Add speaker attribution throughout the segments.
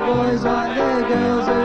Speaker 1: boys like their girls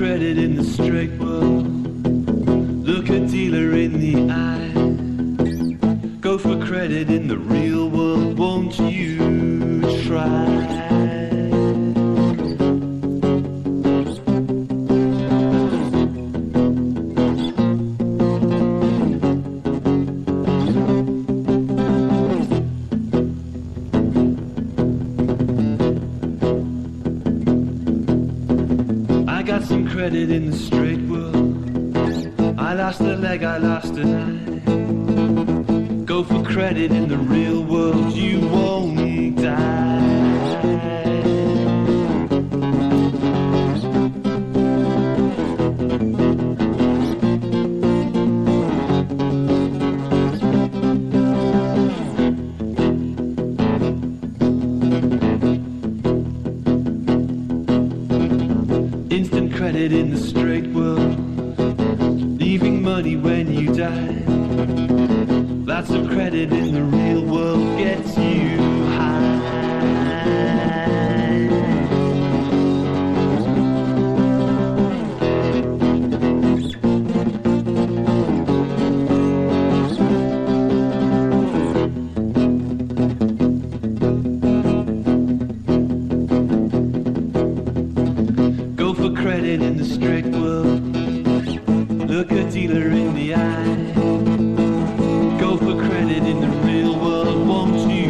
Speaker 2: credit credit in the strict world. Look a dealer in the eye. Go for credit in the real world, won't you?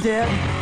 Speaker 2: dead.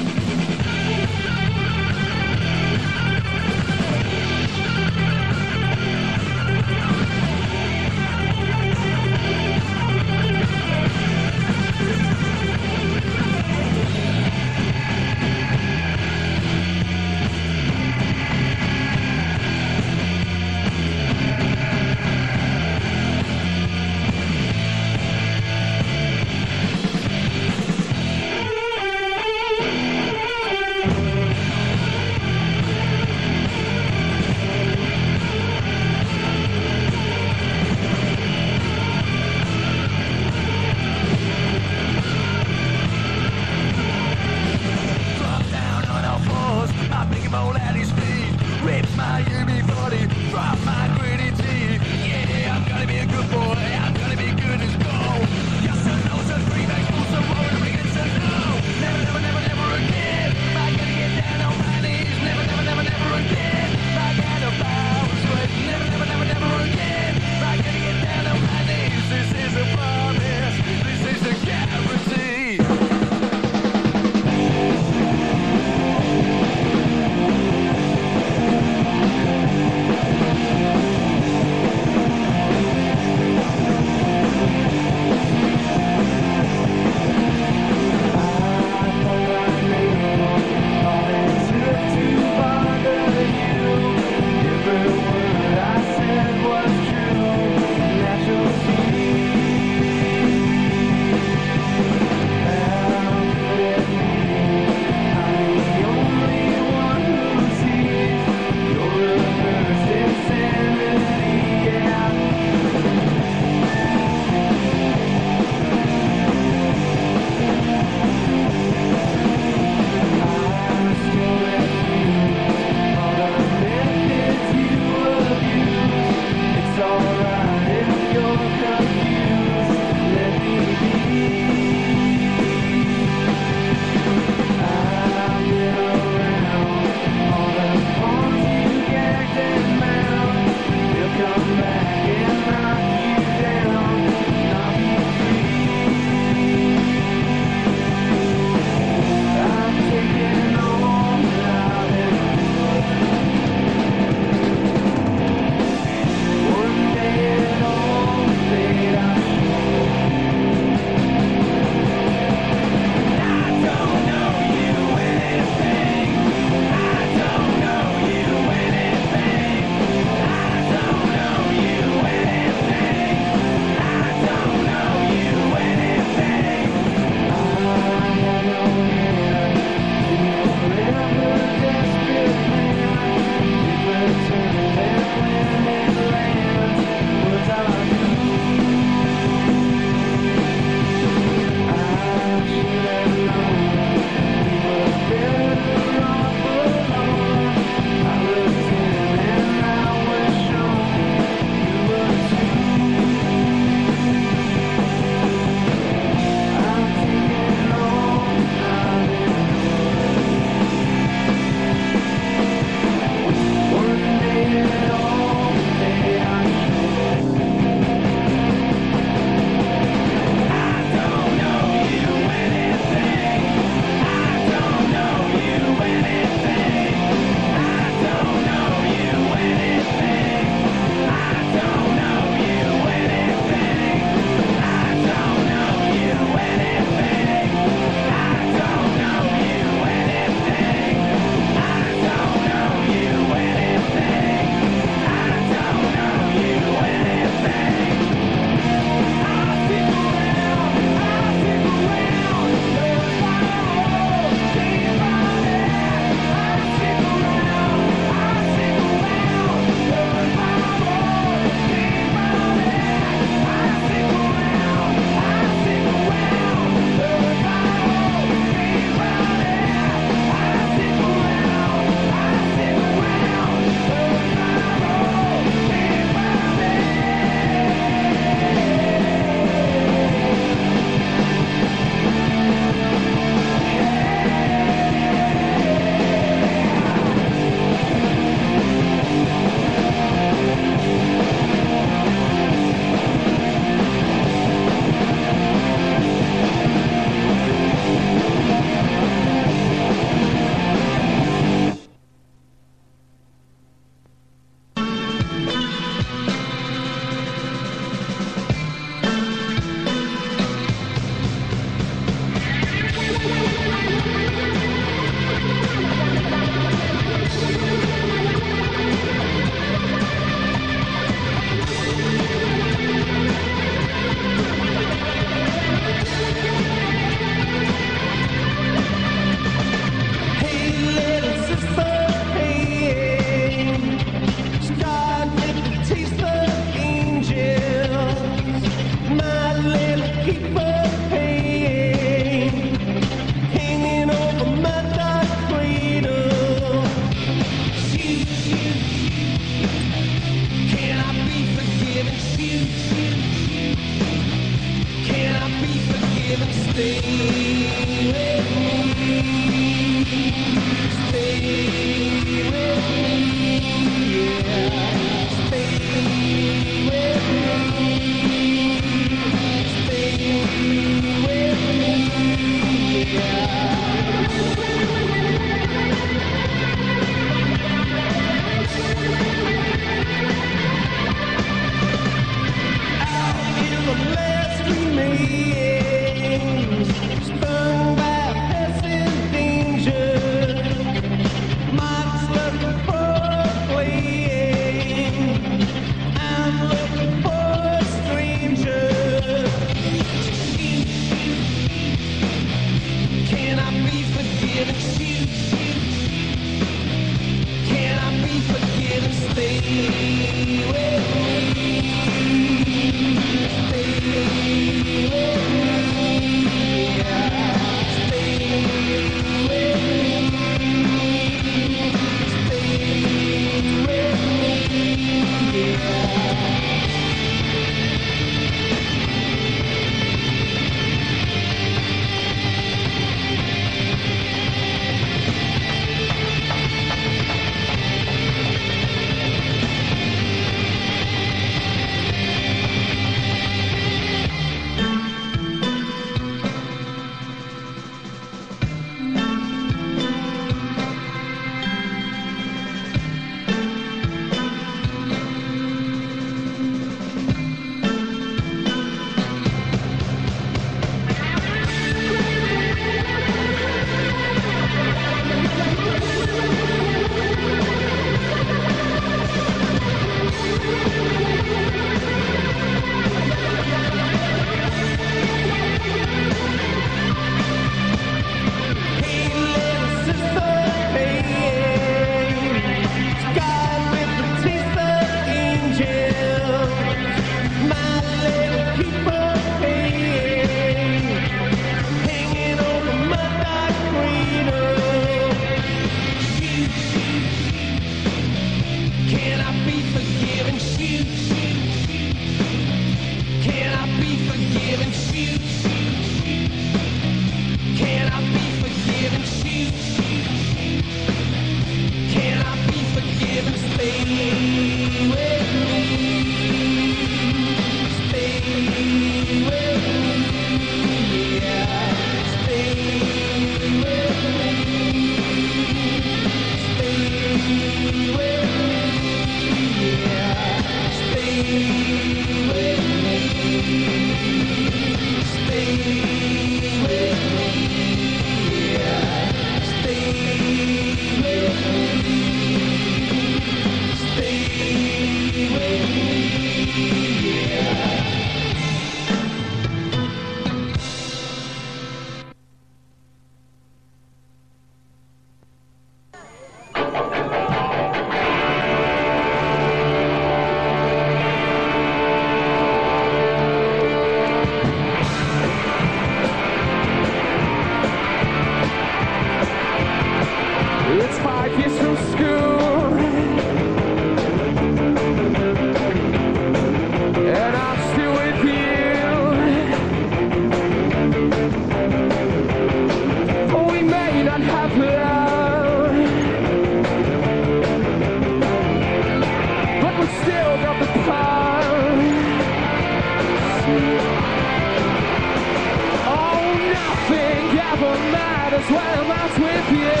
Speaker 3: as well as with you.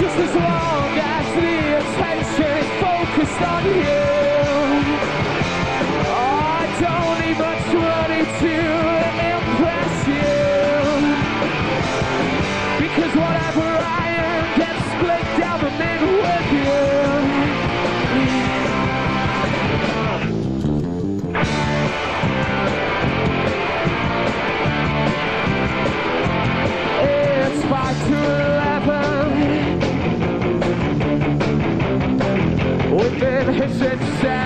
Speaker 3: Just as long as the attention is focused on you. sunset sad.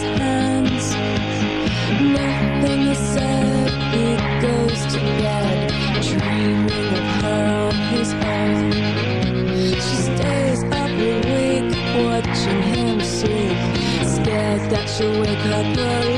Speaker 3: hands.
Speaker 4: Nothing is said, goes to bed, dreaming of her on his. She stays up awake, watching him sleep, scared that she'll wake up alone.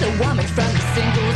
Speaker 4: the woman from the
Speaker 2: single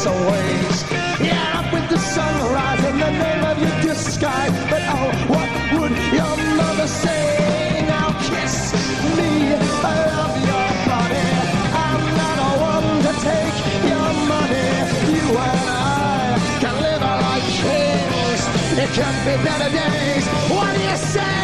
Speaker 2: us always. Yeah, up with the sunrise in the name of your disguise. But oh, what would your mother say? Now kiss me, I love your body. I'm not a one to take your money. You and I can live like kings. It can be better days. What do you say?